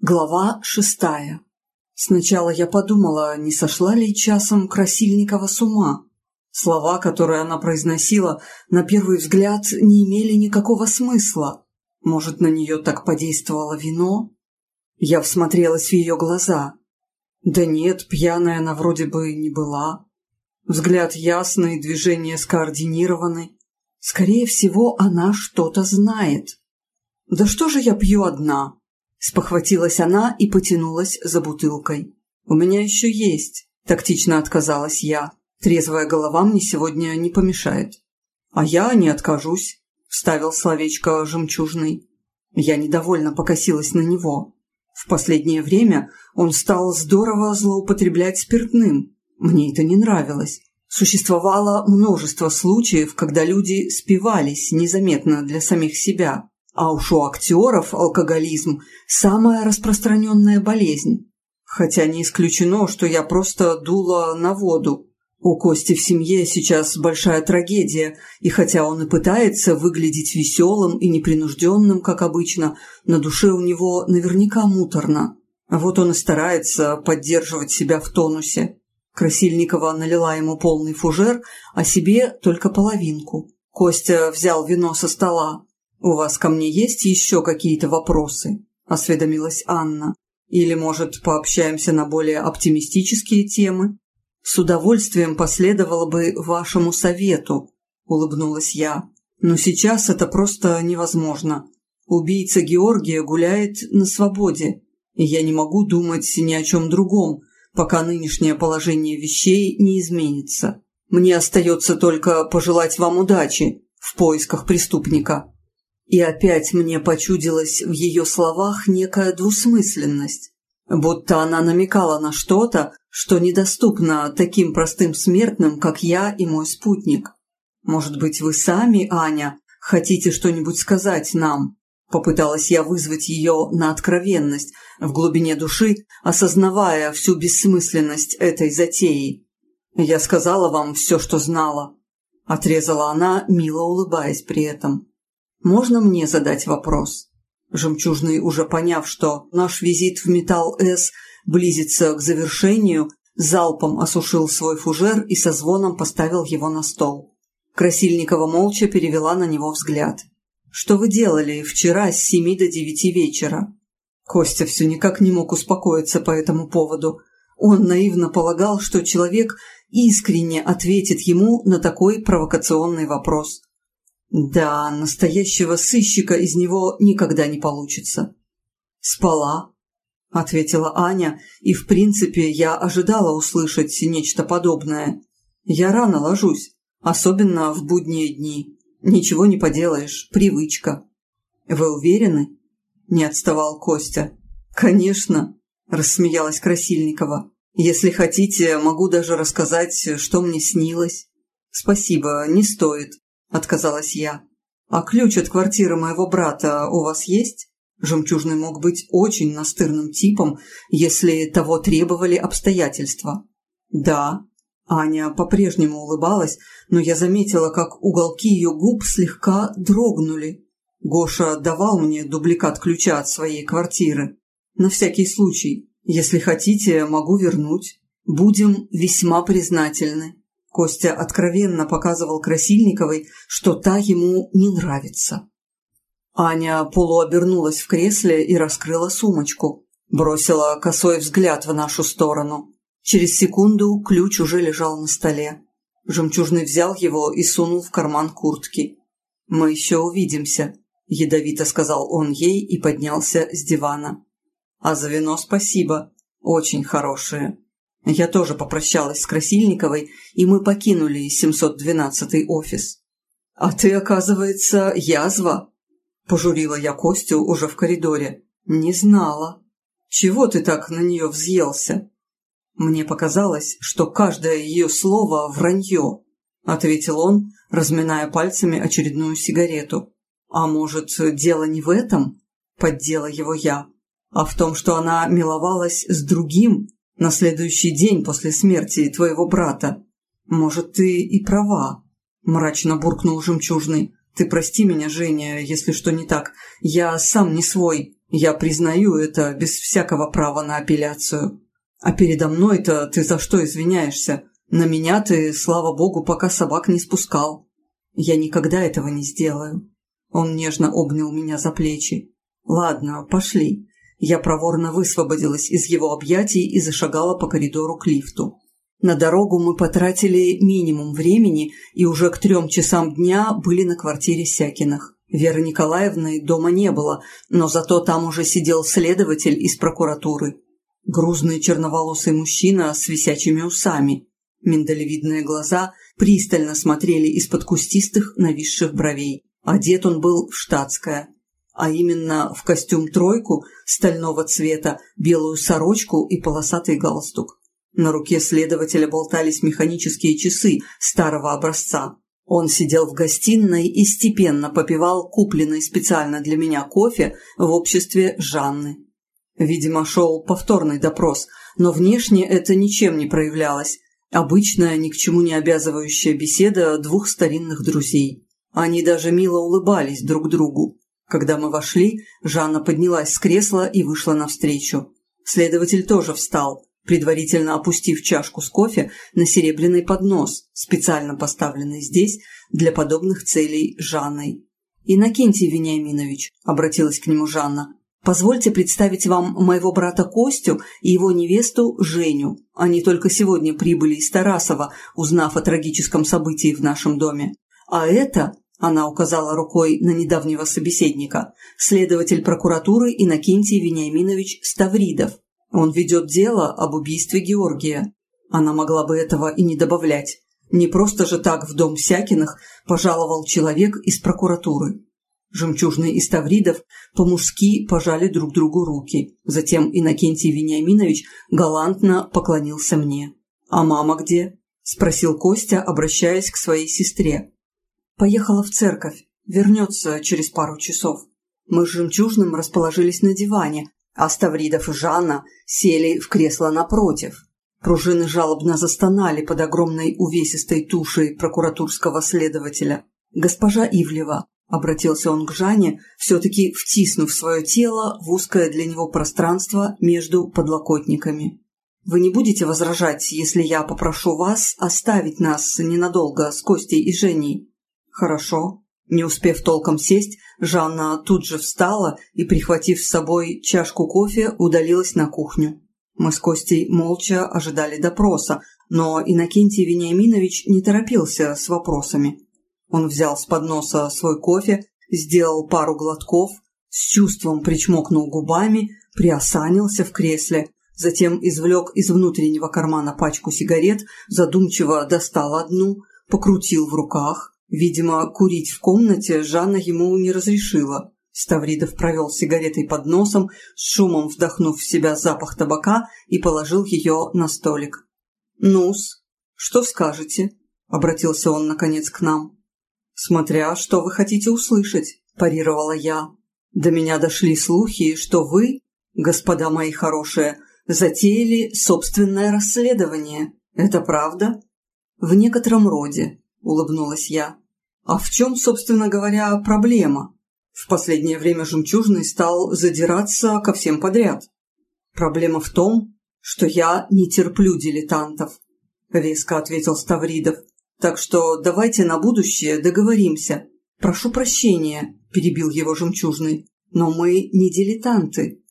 Глава шестая. Сначала я подумала, не сошла ли часом Красильникова с ума. Слова, которые она произносила, на первый взгляд не имели никакого смысла. Может, на нее так подействовало вино? Я всмотрелась в ее глаза. Да нет, пьяная она вроде бы не была. Взгляд ясный, движения скоординированы. Скорее всего, она что-то знает. Да что же я пью одна? Спохватилась она и потянулась за бутылкой. «У меня еще есть», – тактично отказалась я. «Трезвая голова мне сегодня не помешает». «А я не откажусь», – вставил словечко жемчужный. Я недовольно покосилась на него. В последнее время он стал здорово злоупотреблять спиртным. Мне это не нравилось. Существовало множество случаев, когда люди спивались незаметно для самих себя. А уж у актеров алкоголизм – самая распространенная болезнь. Хотя не исключено, что я просто дула на воду. У Кости в семье сейчас большая трагедия, и хотя он и пытается выглядеть веселым и непринужденным, как обычно, на душе у него наверняка муторно. Вот он и старается поддерживать себя в тонусе. Красильникова налила ему полный фужер, а себе только половинку. Костя взял вино со стола, «У вас ко мне есть еще какие-то вопросы?» – осведомилась Анна. «Или, может, пообщаемся на более оптимистические темы?» «С удовольствием последовало бы вашему совету», – улыбнулась я. «Но сейчас это просто невозможно. Убийца Георгия гуляет на свободе, и я не могу думать ни о чем другом, пока нынешнее положение вещей не изменится. Мне остается только пожелать вам удачи в поисках преступника». И опять мне почудилась в ее словах некая двусмысленность, будто она намекала на что-то, что недоступно таким простым смертным, как я и мой спутник. «Может быть, вы сами, Аня, хотите что-нибудь сказать нам?» Попыталась я вызвать ее на откровенность, в глубине души осознавая всю бессмысленность этой затеи. «Я сказала вам все, что знала», – отрезала она, мило улыбаясь при этом. Можно мне задать вопрос?» Жемчужный, уже поняв, что наш визит в Металл-С близится к завершению, залпом осушил свой фужер и со звоном поставил его на стол. Красильникова молча перевела на него взгляд. «Что вы делали вчера с семи до девяти вечера?» Костя все никак не мог успокоиться по этому поводу. Он наивно полагал, что человек искренне ответит ему на такой провокационный вопрос. Да, настоящего сыщика из него никогда не получится. Спала, ответила Аня, и в принципе я ожидала услышать нечто подобное. Я рано ложусь, особенно в будние дни. Ничего не поделаешь, привычка. Вы уверены? Не отставал Костя. Конечно, рассмеялась Красильникова. Если хотите, могу даже рассказать, что мне снилось. Спасибо, не стоит. – отказалась я. «А ключ от квартиры моего брата у вас есть?» Жемчужный мог быть очень настырным типом, если того требовали обстоятельства. «Да». Аня по-прежнему улыбалась, но я заметила, как уголки ее губ слегка дрогнули. Гоша давал мне дубликат ключа от своей квартиры. На всякий случай, если хотите, могу вернуть. Будем весьма признательны. Костя откровенно показывал Красильниковой, что та ему не нравится. Аня полуобернулась в кресле и раскрыла сумочку. Бросила косой взгляд в нашу сторону. Через секунду ключ уже лежал на столе. Жемчужный взял его и сунул в карман куртки. «Мы еще увидимся», – ядовито сказал он ей и поднялся с дивана. «А за вино спасибо. Очень хорошее». Я тоже попрощалась с Красильниковой, и мы покинули 712-й офис. «А ты, оказывается, язва?» – пожурила я Костю уже в коридоре. «Не знала. Чего ты так на нее взъелся?» «Мне показалось, что каждое ее слово – вранье», – ответил он, разминая пальцами очередную сигарету. «А может, дело не в этом?» – поддела его я, «а в том, что она миловалась с другим, на следующий день после смерти твоего брата. Может, ты и права, мрачно буркнул жемчужный. Ты прости меня, Женя, если что не так. Я сам не свой. Я признаю это без всякого права на апелляцию. А передо мной-то ты за что извиняешься? На меня ты, слава богу, пока собак не спускал. Я никогда этого не сделаю. Он нежно обнял меня за плечи. Ладно, пошли. Я проворно высвободилась из его объятий и зашагала по коридору к лифту. На дорогу мы потратили минимум времени и уже к трем часам дня были на квартире Сякиных. Веры Николаевны дома не было, но зато там уже сидел следователь из прокуратуры. Грузный черноволосый мужчина с висячими усами. Миндалевидные глаза пристально смотрели из-под кустистых нависших бровей. Одет он был в штатское, а именно в костюм-тройку стального цвета, белую сорочку и полосатый галстук. На руке следователя болтались механические часы старого образца. Он сидел в гостиной и степенно попивал купленный специально для меня кофе в обществе Жанны. Видимо, шел повторный допрос, но внешне это ничем не проявлялось. Обычная, ни к чему не обязывающая беседа двух старинных друзей. Они даже мило улыбались друг другу. Когда мы вошли, Жанна поднялась с кресла и вышла навстречу. Следователь тоже встал, предварительно опустив чашку с кофе на серебряный поднос, специально поставленный здесь для подобных целей Жанной. «Иннокентий Вениаминович», — обратилась к нему Жанна, — «позвольте представить вам моего брата Костю и его невесту Женю. Они только сегодня прибыли из Тарасова, узнав о трагическом событии в нашем доме. А это она указала рукой на недавнего собеседника. Следователь прокуратуры Иннокентий Вениаминович Ставридов. Он ведет дело об убийстве Георгия. Она могла бы этого и не добавлять. Не просто же так в дом Сякиных пожаловал человек из прокуратуры. Жемчужный и Ставридов по-мужски пожали друг другу руки. Затем Иннокентий Вениаминович галантно поклонился мне. «А мама где?» – спросил Костя, обращаясь к своей сестре. Поехала в церковь. Вернется через пару часов. Мы с Жемчужным расположились на диване, а Ставридов и Жанна сели в кресло напротив. Пружины жалобно застонали под огромной увесистой тушей прокуратурского следователя. «Госпожа Ивлева», — обратился он к Жанне, все-таки втиснув свое тело в узкое для него пространство между подлокотниками. «Вы не будете возражать, если я попрошу вас оставить нас ненадолго с Костей и Женей?» «Хорошо». Не успев толком сесть, Жанна тут же встала и, прихватив с собой чашку кофе, удалилась на кухню. Мы с Костей молча ожидали допроса, но Иннокентий Вениаминович не торопился с вопросами. Он взял с подноса свой кофе, сделал пару глотков, с чувством причмокнул губами, приосанился в кресле, затем извлек из внутреннего кармана пачку сигарет, задумчиво достал одну, покрутил в руках – Видимо, курить в комнате Жанна ему не разрешила. Ставридов провел сигаретой под носом, с шумом вдохнув в себя запах табака и положил ее на столик. «Ну-с, что скажете?» – обратился он, наконец, к нам. «Смотря, что вы хотите услышать», – парировала я. «До меня дошли слухи, что вы, господа мои хорошие, затеяли собственное расследование. Это правда?» «В некотором роде», улыбнулась я. А в чем, собственно говоря, проблема? В последнее время жемчужный стал задираться ко всем подряд. Проблема в том, что я не терплю дилетантов, веско ответил Ставридов. Так что давайте на будущее договоримся. Прошу прощения, перебил его жемчужный, но мы не дилетанты.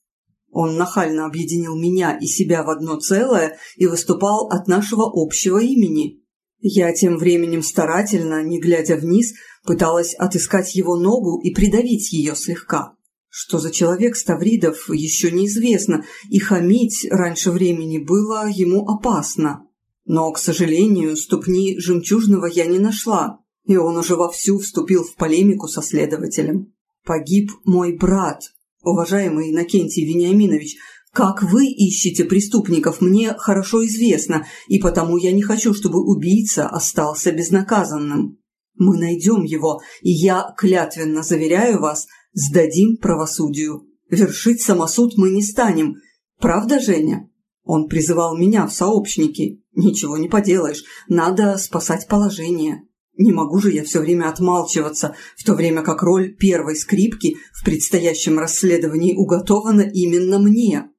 Он нахально объединил меня и себя в одно целое и выступал от нашего общего имени. Я тем временем старательно, не глядя вниз, пыталась отыскать его ногу и придавить ее слегка. Что за человек Ставридов, еще неизвестно, и хамить раньше времени было ему опасно. Но, к сожалению, ступни жемчужного я не нашла, и он уже вовсю вступил в полемику со следователем. «Погиб мой брат, уважаемый Иннокентий Вениаминович, как вы ищете преступников, мне хорошо известно, и потому я не хочу, чтобы убийца остался безнаказанным. Мы найдем его, и я клятвенно заверяю вас, сдадим правосудию. Вершить самосуд мы не станем. Правда, Женя? Он призывал меня в сообщники. Ничего не поделаешь, надо спасать положение. Не могу же я все время отмалчиваться, в то время как роль первой скрипки в предстоящем расследовании уготована именно мне.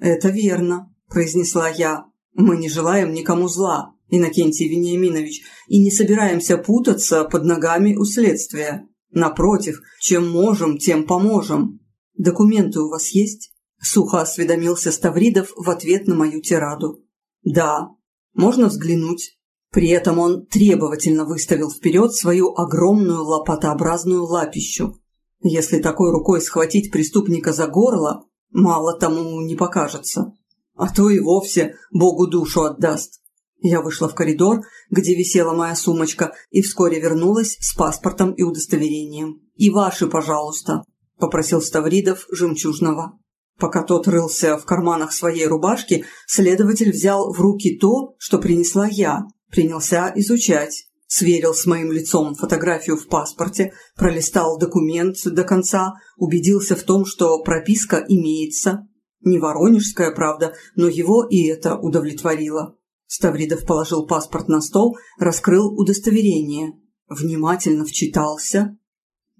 «Это верно», – произнесла я. «Мы не желаем никому зла, Иннокентий Вениаминович, и не собираемся путаться под ногами у следствия. Напротив, чем можем, тем поможем. Документы у вас есть?» Сухо осведомился Ставридов в ответ на мою тираду. «Да. Можно взглянуть?» При этом он требовательно выставил вперед свою огромную лопатообразную лапищу. Если такой рукой схватить преступника за горло, мало тому не покажется. А то и вовсе Богу душу отдаст. Я вышла в коридор, где висела моя сумочка, и вскоре вернулась с паспортом и удостоверением. «И ваши, пожалуйста», – попросил Ставридов жемчужного. Пока тот рылся в карманах своей рубашки, следователь взял в руки то, что принесла я, Принялся изучать. Сверил с моим лицом фотографию в паспорте, пролистал документ до конца, убедился в том, что прописка имеется. Не воронежская, правда, но его и это удовлетворило. Ставридов положил паспорт на стол, раскрыл удостоверение. Внимательно вчитался.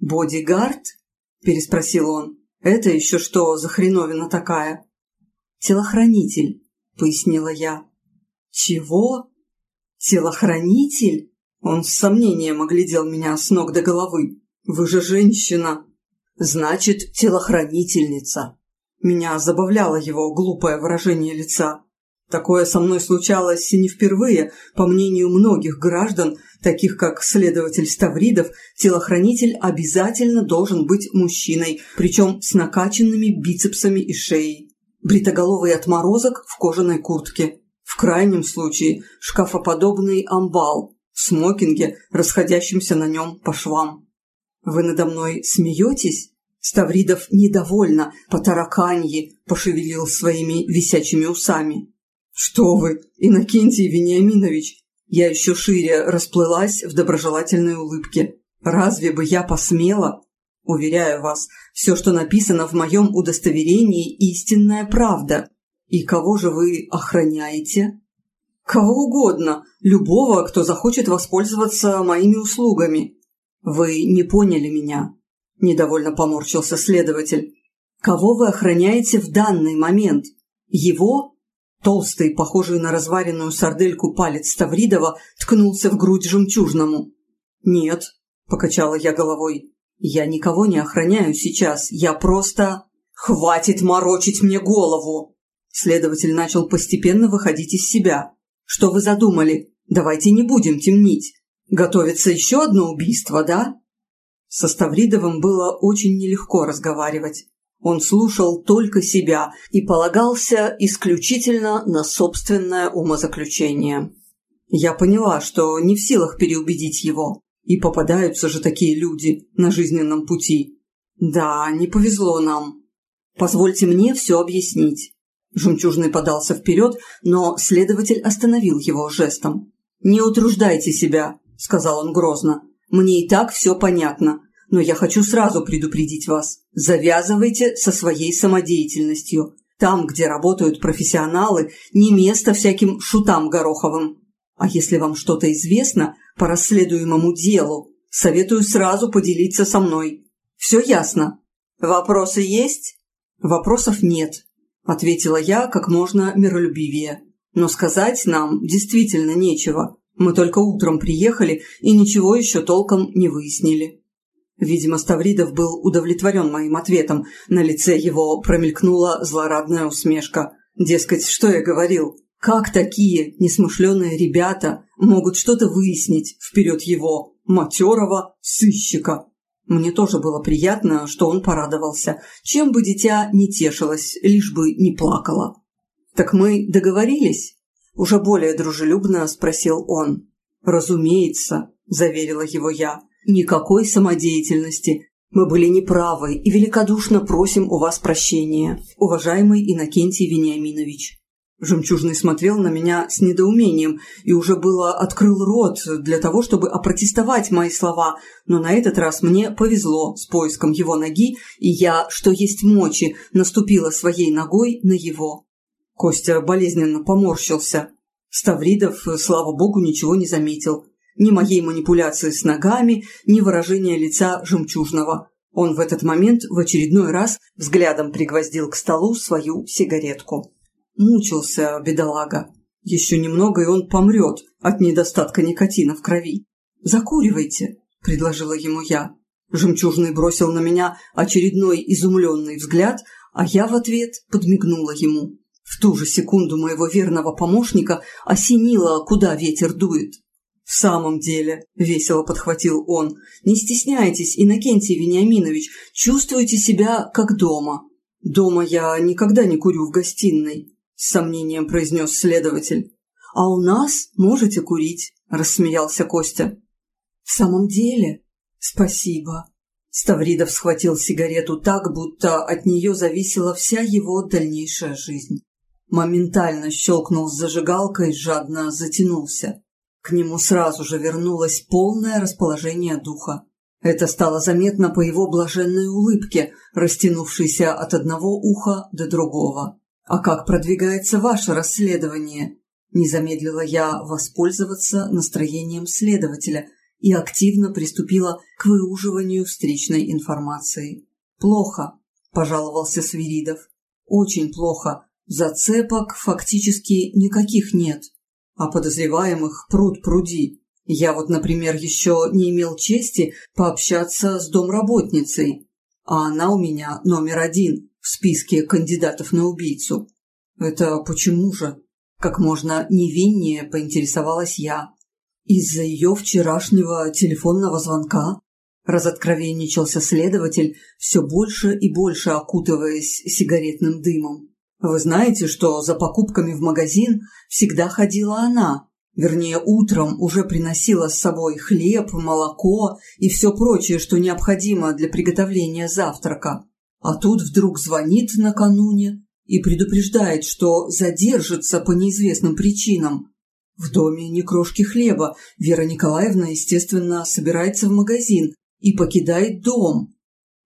«Бодигард?» – переспросил он. «Это еще что за хреновина такая?» «Телохранитель», – пояснила я. «Чего?» «Телохранитель?» Он с сомнением оглядел меня с ног до головы. «Вы же женщина!» «Значит, телохранительница!» Меня забавляло его глупое выражение лица. Такое со мной случалось не впервые. По мнению многих граждан, таких как следователь Ставридов, телохранитель обязательно должен быть мужчиной, причем с накачанными бицепсами и шеей. Бритоголовый отморозок в кожаной куртке. В крайнем случае шкафоподобный амбал смокинге, расходящемся на нем по швам. «Вы надо мной смеетесь?» Ставридов недовольно по тараканье пошевелил своими висячими усами. «Что вы, Иннокентий Вениаминович!» Я еще шире расплылась в доброжелательной улыбке. «Разве бы я посмела?» «Уверяю вас, все, что написано в моем удостоверении, истинная правда. «И кого же вы охраняете?» «Кого угодно, любого, кто захочет воспользоваться моими услугами». «Вы не поняли меня», – недовольно поморщился следователь. «Кого вы охраняете в данный момент? Его?» Толстый, похожий на разваренную сардельку палец Ставридова, ткнулся в грудь жемчужному. «Нет», – покачала я головой, – «я никого не охраняю сейчас, я просто...» «Хватит морочить мне голову!» Следователь начал постепенно выходить из себя. «Что вы задумали? Давайте не будем темнить. Готовится еще одно убийство, да?» Со Ставридовым было очень нелегко разговаривать. Он слушал только себя и полагался исключительно на собственное умозаключение. Я поняла, что не в силах переубедить его. И попадаются же такие люди на жизненном пути. Да, не повезло нам. Позвольте мне все объяснить. Жемчужный подался вперед, но следователь остановил его жестом. «Не утруждайте себя», – сказал он грозно. «Мне и так все понятно, но я хочу сразу предупредить вас. Завязывайте со своей самодеятельностью. Там, где работают профессионалы, не место всяким шутам Гороховым. А если вам что-то известно по расследуемому делу, советую сразу поделиться со мной. Все ясно? Вопросы есть?» «Вопросов нет», – ответила я как можно миролюбивее. «Но сказать нам действительно нечего. Мы только утром приехали и ничего еще толком не выяснили». Видимо, Ставридов был удовлетворен моим ответом. На лице его промелькнула злорадная усмешка. Дескать, что я говорил? Как такие несмышленые ребята могут что-то выяснить вперед его, матерого сыщика? Мне тоже было приятно, что он порадовался. Чем бы дитя не тешилось, лишь бы не плакало. «Так мы договорились?» Уже более дружелюбно спросил он. «Разумеется», – заверила его я. «Никакой самодеятельности. Мы были неправы и великодушно просим у вас прощения, уважаемый Иннокентий Вениаминович». Жемчужный смотрел на меня с недоумением и уже было открыл рот для того, чтобы опротестовать мои слова, но на этот раз мне повезло с поиском его ноги, и я, что есть мочи, наступила своей ногой на его. Костя болезненно поморщился. Ставридов, слава богу, ничего не заметил. ни моей манипуляции с ногами, ни выражения лица жемчужного. Он в этот момент в очередной раз взглядом пригвоздил к столу свою сигаретку. Мучился бедолага. Еще немного, и он помрет от недостатка никотина в крови. «Закуривайте», – предложила ему я. Жемчужный бросил на меня очередной изумленный взгляд, а я в ответ подмигнула ему. В ту же секунду моего верного помощника осенило, куда ветер дует. «В самом деле», — весело подхватил он, — «не стесняйтесь, Иннокентий Вениаминович, чувствуйте себя как дома». «Дома я никогда не курю в гостиной», — с сомнением произнес следователь. «А у нас можете курить», — рассмеялся Костя. «В самом деле?» «Спасибо». Ставридов схватил сигарету так, будто от нее зависела вся его дальнейшая жизнь. Моментально щелкнул с зажигалкой, жадно затянулся. К нему сразу же вернулось полное расположение духа. Это стало заметно по его блаженной улыбке, растянувшейся от одного уха до другого. «А как продвигается ваше расследование?» Не замедлила я воспользоваться настроением следователя и активно приступила к выуживанию встречной информации. «Плохо», – пожаловался Свиридов. «Очень плохо. Зацепок фактически никаких нет а подозреваемых пруд пруди. Я вот, например, еще не имел чести пообщаться с домработницей, а она у меня номер один в списке кандидатов на убийцу. Это почему же? Как можно невиннее поинтересовалась я. Из-за ее вчерашнего телефонного звонка разоткровенничался следователь, все больше и больше окутываясь сигаретным дымом. Вы знаете, что за покупками в магазин всегда ходила она, вернее, утром уже приносила с собой хлеб, молоко и все прочее, что необходимо для приготовления завтрака. А тут вдруг звонит накануне и предупреждает, что задержится по неизвестным причинам. В доме ни крошки хлеба. Вера Николаевна, естественно, собирается в магазин и покидает дом.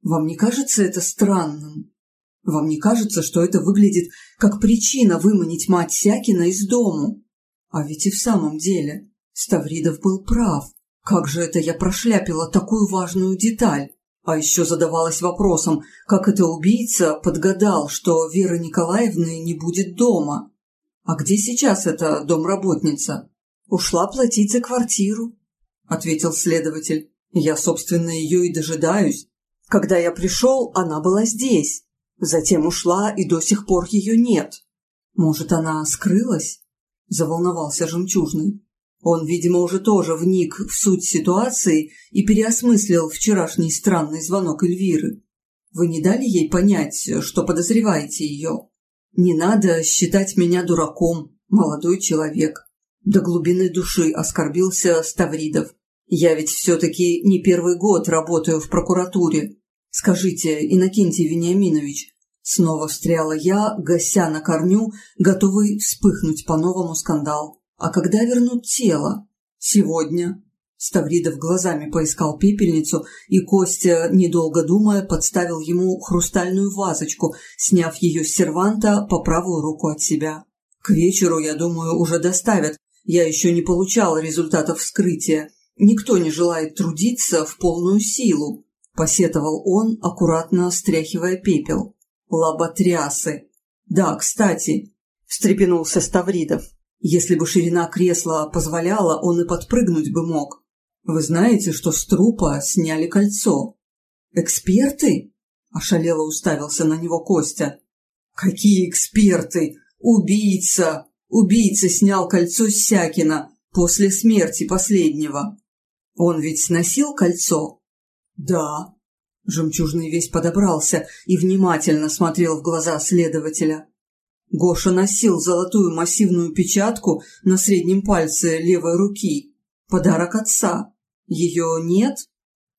Вам не кажется это странным? Вам не кажется, что это выглядит как причина выманить мать Сякина из дому? А ведь и в самом деле Ставридов был прав. Как же это я прошляпила такую важную деталь? А еще задавалась вопросом, как это убийца подгадал, что Веры Николаевны не будет дома. А где сейчас эта домработница? Ушла платить за квартиру, ответил следователь. Я, собственно, ее и дожидаюсь. Когда я пришел, она была здесь. Затем ушла, и до сих пор ее нет. Может, она скрылась? Заволновался жемчужный. Он, видимо, уже тоже вник в суть ситуации и переосмыслил вчерашний странный звонок Эльвиры. Вы не дали ей понять, что подозреваете ее? Не надо считать меня дураком, молодой человек. До глубины души оскорбился Ставридов. Я ведь все-таки не первый год работаю в прокуратуре. «Скажите, Иннокентий Вениаминович», — снова встряла я, гася на корню, готовый вспыхнуть по-новому скандал. «А когда вернут тело?» «Сегодня». Ставридов глазами поискал пепельницу, и Костя, недолго думая, подставил ему хрустальную вазочку, сняв ее с серванта по правую руку от себя. «К вечеру, я думаю, уже доставят. Я еще не получал результатов вскрытия. Никто не желает трудиться в полную силу. – посетовал он, аккуратно стряхивая пепел. «Лоботрясы!» «Да, кстати», – встрепенулся Ставридов. «Если бы ширина кресла позволяла, он и подпрыгнуть бы мог. Вы знаете, что с трупа сняли кольцо?» «Эксперты?» – ошалело уставился на него Костя. «Какие эксперты? Убийца! Убийца снял кольцо с Сякина после смерти последнего. Он ведь сносил кольцо?» «Да». Жемчужный весь подобрался и внимательно смотрел в глаза следователя. Гоша носил золотую массивную печатку на среднем пальце левой руки. Подарок отца. Ее нет?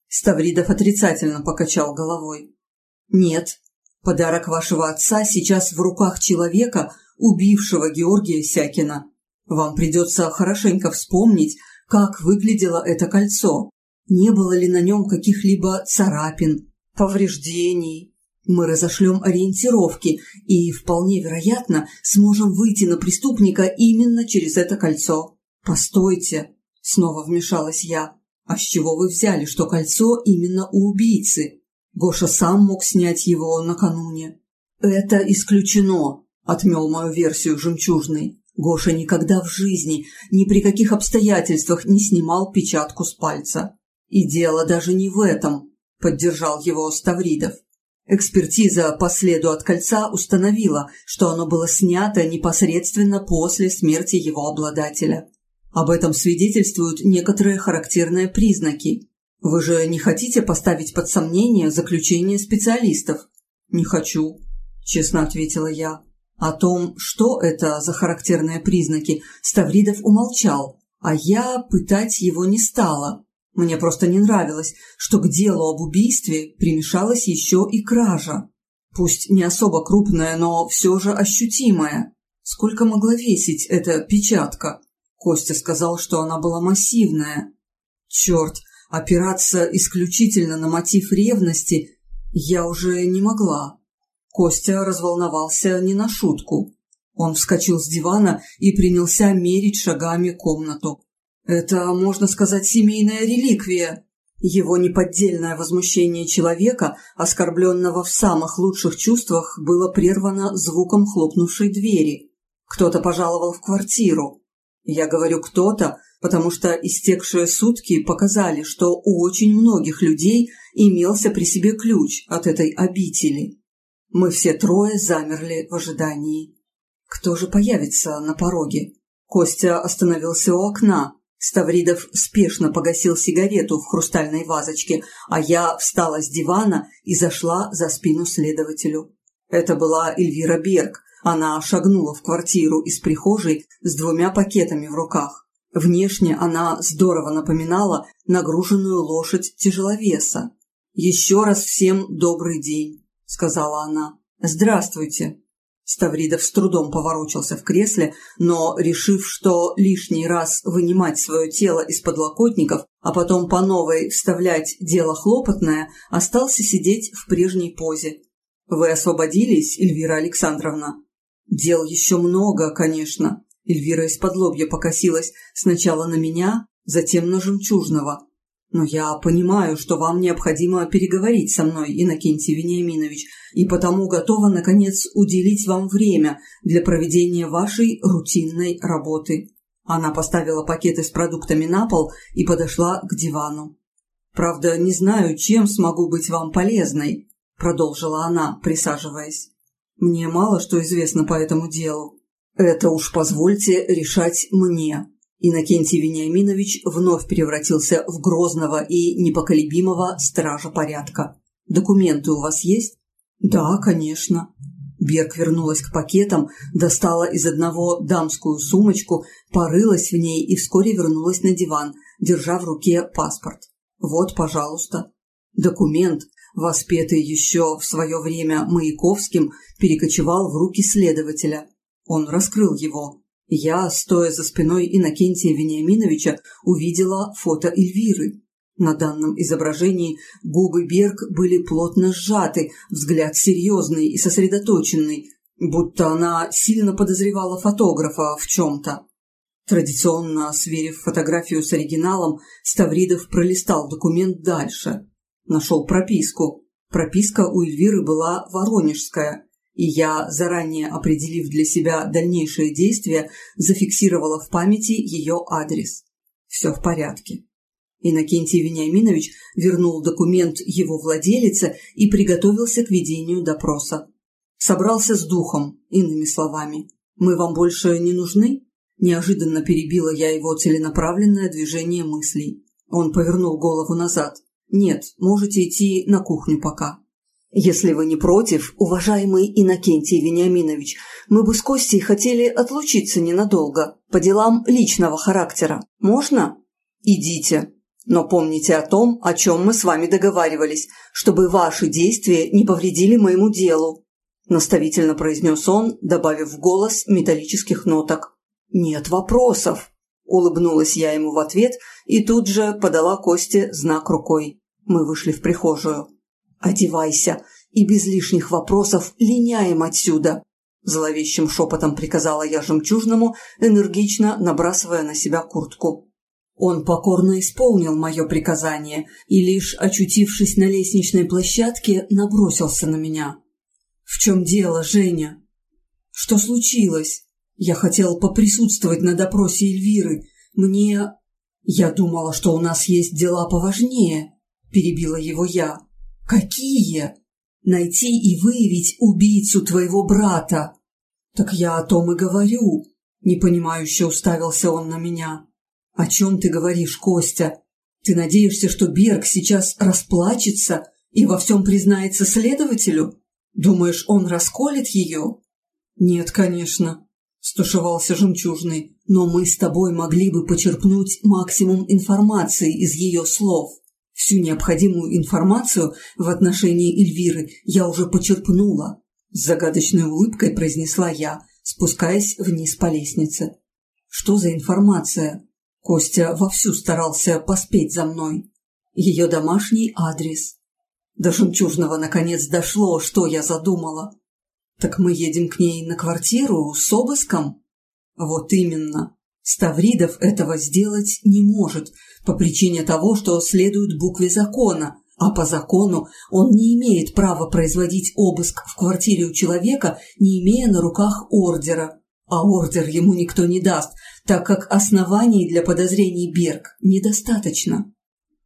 Ставридов отрицательно покачал головой. Нет. Подарок вашего отца сейчас в руках человека, убившего Георгия Сякина. Вам придется хорошенько вспомнить, как выглядело это кольцо не было ли на нем каких-либо царапин, повреждений. Мы разошлем ориентировки и, вполне вероятно, сможем выйти на преступника именно через это кольцо. Постойте. Снова вмешалась я. «А с чего вы взяли, что кольцо именно у убийцы? Гоша сам мог снять его накануне». «Это исключено», — отмел мою версию жемчужный. Гоша никогда в жизни, ни при каких обстоятельствах не снимал печатку с пальца. И дело даже не в этом, поддержал его Ставридов. Экспертиза по следу от кольца установила, что оно было снято непосредственно после смерти его обладателя. Об этом свидетельствуют некоторые характерные признаки. Вы же не хотите поставить под сомнение заключение специалистов? Не хочу, честно ответила я. О том, что это за характерные признаки, Ставридов умолчал, а я пытать его не стала. Мне просто не нравилось, что к делу об убийстве примешалась еще и кража. Пусть не особо крупная, но все же ощутимая. Сколько могла весить эта печатка? Костя сказал, что она была массивная. Черт, опираться исключительно на мотив ревности я уже не могла. Костя разволновался не на шутку. Он вскочил с дивана и принялся мерить шагами комнату. Это, можно сказать, семейная реликвия. Его неподдельное возмущение человека, оскорбленного в самых лучших чувствах, было прервано звуком хлопнувшей двери. Кто-то пожаловал в квартиру. Я говорю «кто-то», потому что истекшие сутки показали, что у очень многих людей имелся при себе ключ от этой обители. Мы все трое замерли в ожидании. Кто же появится на пороге? Костя остановился у окна. Ставридов спешно погасил сигарету в хрустальной вазочке, а я встала с дивана и зашла за спину следователю. Это была Эльвира Берг. Она шагнула в квартиру из прихожей с двумя пакетами в руках. Внешне она здорово напоминала нагруженную лошадь тяжеловеса. «Еще раз всем добрый день». — сказала она. «Здравствуйте». Ставридов с трудом поворочился в кресле, но, решив, что лишний раз вынимать свое тело из подлокотников, а потом по новой вставлять дело хлопотное, остался сидеть в прежней позе. «Вы освободились, Эльвира Александровна?» «Дел еще много, конечно». Эльвира из-под лобья покосилась сначала на меня, затем на жемчужного. Но я понимаю, что вам необходимо переговорить со мной, Иннокентий Вениаминович, и потому готова, наконец, уделить вам время для проведения вашей рутинной работы». Она поставила пакеты с продуктами на пол и подошла к дивану. «Правда, не знаю, чем смогу быть вам полезной», — продолжила она, присаживаясь. «Мне мало что известно по этому делу. Это уж позвольте решать мне», Иннокентий Вениаминович вновь превратился в грозного и непоколебимого стража порядка. «Документы у вас есть?» «Да, конечно». Берг вернулась к пакетам, достала из одного дамскую сумочку, порылась в ней и вскоре вернулась на диван, держа в руке паспорт. «Вот, пожалуйста». Документ, воспетый еще в свое время Маяковским, перекочевал в руки следователя. Он раскрыл его. Я, стоя за спиной Иннокентия Вениаминовича, увидела фото Эльвиры. На данном изображении губы Берг были плотно сжаты, взгляд серьезный и сосредоточенный, будто она сильно подозревала фотографа в чем-то. Традиционно сверив фотографию с оригиналом, Ставридов пролистал документ дальше. Нашел прописку. Прописка у Эльвиры была воронежская, и я, заранее определив для себя дальнейшие действия, зафиксировала в памяти ее адрес. Все в порядке. Иннокентий Вениаминович вернул документ его владелице и приготовился к ведению допроса. Собрался с духом, иными словами. «Мы вам больше не нужны?» Неожиданно перебила я его целенаправленное движение мыслей. Он повернул голову назад. «Нет, можете идти на кухню пока». Если вы не против, уважаемый Иннокентий Вениаминович, мы бы с Костей хотели отлучиться ненадолго, по делам личного характера. Можно? Идите. Но помните о том, о чем мы с вами договаривались, чтобы ваши действия не повредили моему делу. Наставительно произнес он, добавив в голос металлических ноток. «Нет вопросов», – улыбнулась я ему в ответ и тут же подала Косте знак рукой. Мы вышли в прихожую. «Одевайся и без лишних вопросов линяем отсюда!» Зловещим шепотом приказала я жемчужному, энергично набрасывая на себя куртку. Он покорно исполнил мое приказание и, лишь очутившись на лестничной площадке, набросился на меня. «В чем дело, Женя?» «Что случилось?» «Я хотел поприсутствовать на допросе Эльвиры. Мне...» «Я думала, что у нас есть дела поважнее», – перебила его я. «Какие?» «Найти и выявить убийцу твоего брата». «Так я о том и говорю», – непонимающе уставился он на меня. «О чем ты говоришь, Костя? Ты надеешься, что Берг сейчас расплачется и во всем признается следователю? Думаешь, он расколет ее?» «Нет, конечно», – стушевался жемчужный, «но мы с тобой могли бы почерпнуть максимум информации из ее слов. Всю необходимую информацию в отношении Эльвиры я уже почерпнула», – с загадочной улыбкой произнесла я, спускаясь вниз по лестнице. «Что за информация?» Костя вовсю старался поспеть за мной. Ее домашний адрес. До жемчужного наконец дошло, что я задумала. Так мы едем к ней на квартиру с обыском? Вот именно. Ставридов этого сделать не может по причине того, что следует букве закона, а по закону он не имеет права производить обыск в квартире у человека, не имея на руках ордера. А ордер ему никто не даст, так как оснований для подозрений Берг недостаточно.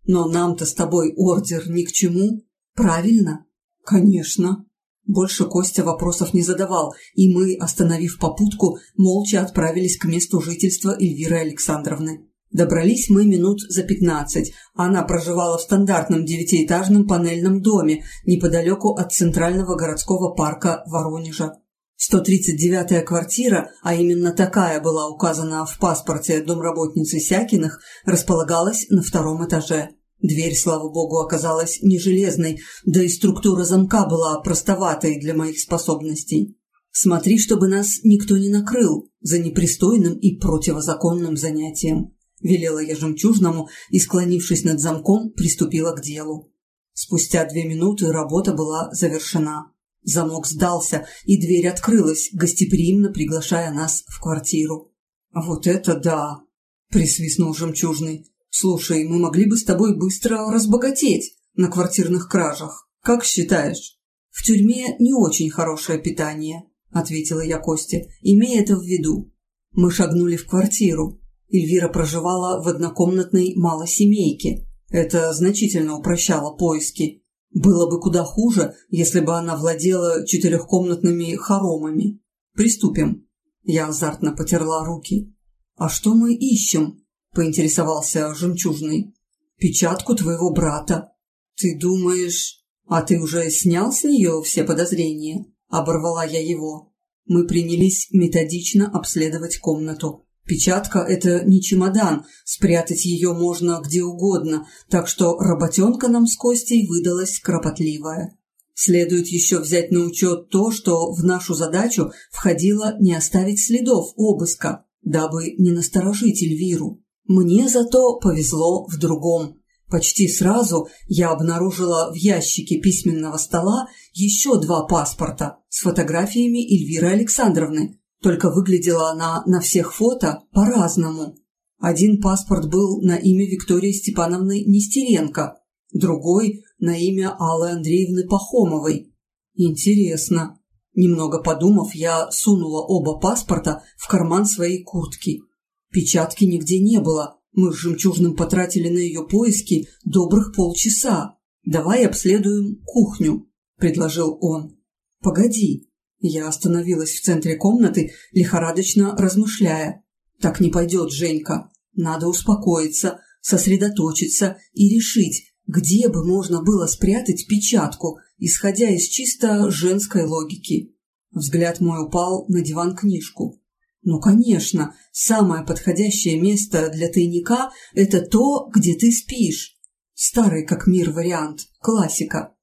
Но нам-то с тобой ордер ни к чему, правильно? Конечно. Больше Костя вопросов не задавал, и мы, остановив попутку, молча отправились к месту жительства Эльвиры Александровны. Добрались мы минут за пятнадцать. Она проживала в стандартном девятиэтажном панельном доме неподалеку от Центрального городского парка Воронежа. 139-я квартира, а именно такая была указана в паспорте домработницы Сякиных, располагалась на втором этаже. Дверь, слава богу, оказалась не железной, да и структура замка была простоватой для моих способностей. Смотри, чтобы нас никто не накрыл за непристойным и противозаконным занятием. Велела я жемчужному и, склонившись над замком, приступила к делу. Спустя две минуты работа была завершена. Замок сдался, и дверь открылась, гостеприимно приглашая нас в квартиру. «Вот это да!» – присвистнул жемчужный. «Слушай, мы могли бы с тобой быстро разбогатеть на квартирных кражах. Как считаешь?» «В тюрьме не очень хорошее питание», – ответила я Косте, имея это в виду. Мы шагнули в квартиру. Эльвира проживала в однокомнатной малосемейке. Это значительно упрощало поиски. Было бы куда хуже, если бы она владела четырехкомнатными хоромами. Приступим. Я азартно потерла руки. А что мы ищем? – поинтересовался жемчужный. «Печатку твоего брата. Ты думаешь...» «А ты уже снял с нее все подозрения?» – оборвала я его. Мы принялись методично обследовать комнату. Печатка – это не чемодан, спрятать ее можно где угодно, так что работенка нам с Костей выдалась кропотливая. Следует еще взять на учет то, что в нашу задачу входило не оставить следов обыска, дабы не насторожить Эльвиру. Мне зато повезло в другом. Почти сразу я обнаружила в ящике письменного стола еще два паспорта с фотографиями Эльвиры Александровны. Только выглядела она на всех фото по-разному. Один паспорт был на имя Виктории Степановны Нестеренко, другой – на имя Аллы Андреевны Пахомовой. Интересно. Немного подумав, я сунула оба паспорта в карман своей куртки. Печатки нигде не было. Мы с Жемчужным потратили на ее поиски добрых полчаса. Давай обследуем кухню, предложил он. Погоди. Я остановилась в центре комнаты, лихорадочно размышляя. Так не пойдет, Женька. Надо успокоиться, сосредоточиться и решить, где бы можно было спрятать печатку, исходя из чисто женской логики. Взгляд мой упал на диван-книжку. Ну, конечно, самое подходящее место для тайника – это то, где ты спишь. Старый как мир вариант, классика.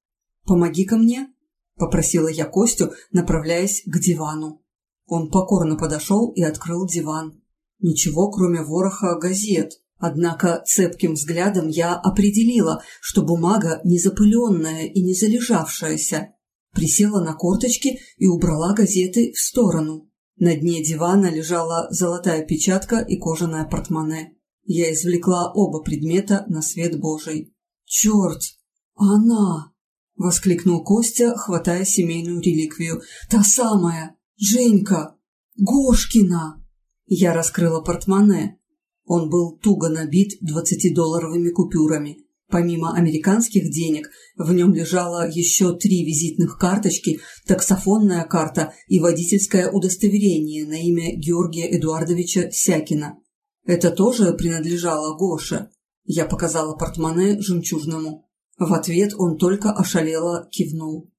«Помоги-ка мне», – попросила я Костю, направляясь к дивану. Он покорно подошел и открыл диван. Ничего, кроме вороха газет. Однако цепким взглядом я определила, что бумага не запыленная и не залежавшаяся. Присела на корточки и убрала газеты в сторону. На дне дивана лежала золотая печатка и кожаное портмоне. Я извлекла оба предмета на свет Божий. «Черт! Она!» – воскликнул Костя, хватая семейную реликвию. «Та самая! Женька! Гошкина!» Я раскрыла портмоне. Он был туго набит двадцатидолларовыми купюрами. Помимо американских денег, в нем лежало еще три визитных карточки, таксофонная карта и водительское удостоверение на имя Георгия Эдуардовича Сякина. Это тоже принадлежало Гоше. Я показала портмоне жемчужному. В ответ он только ошалело кивнул.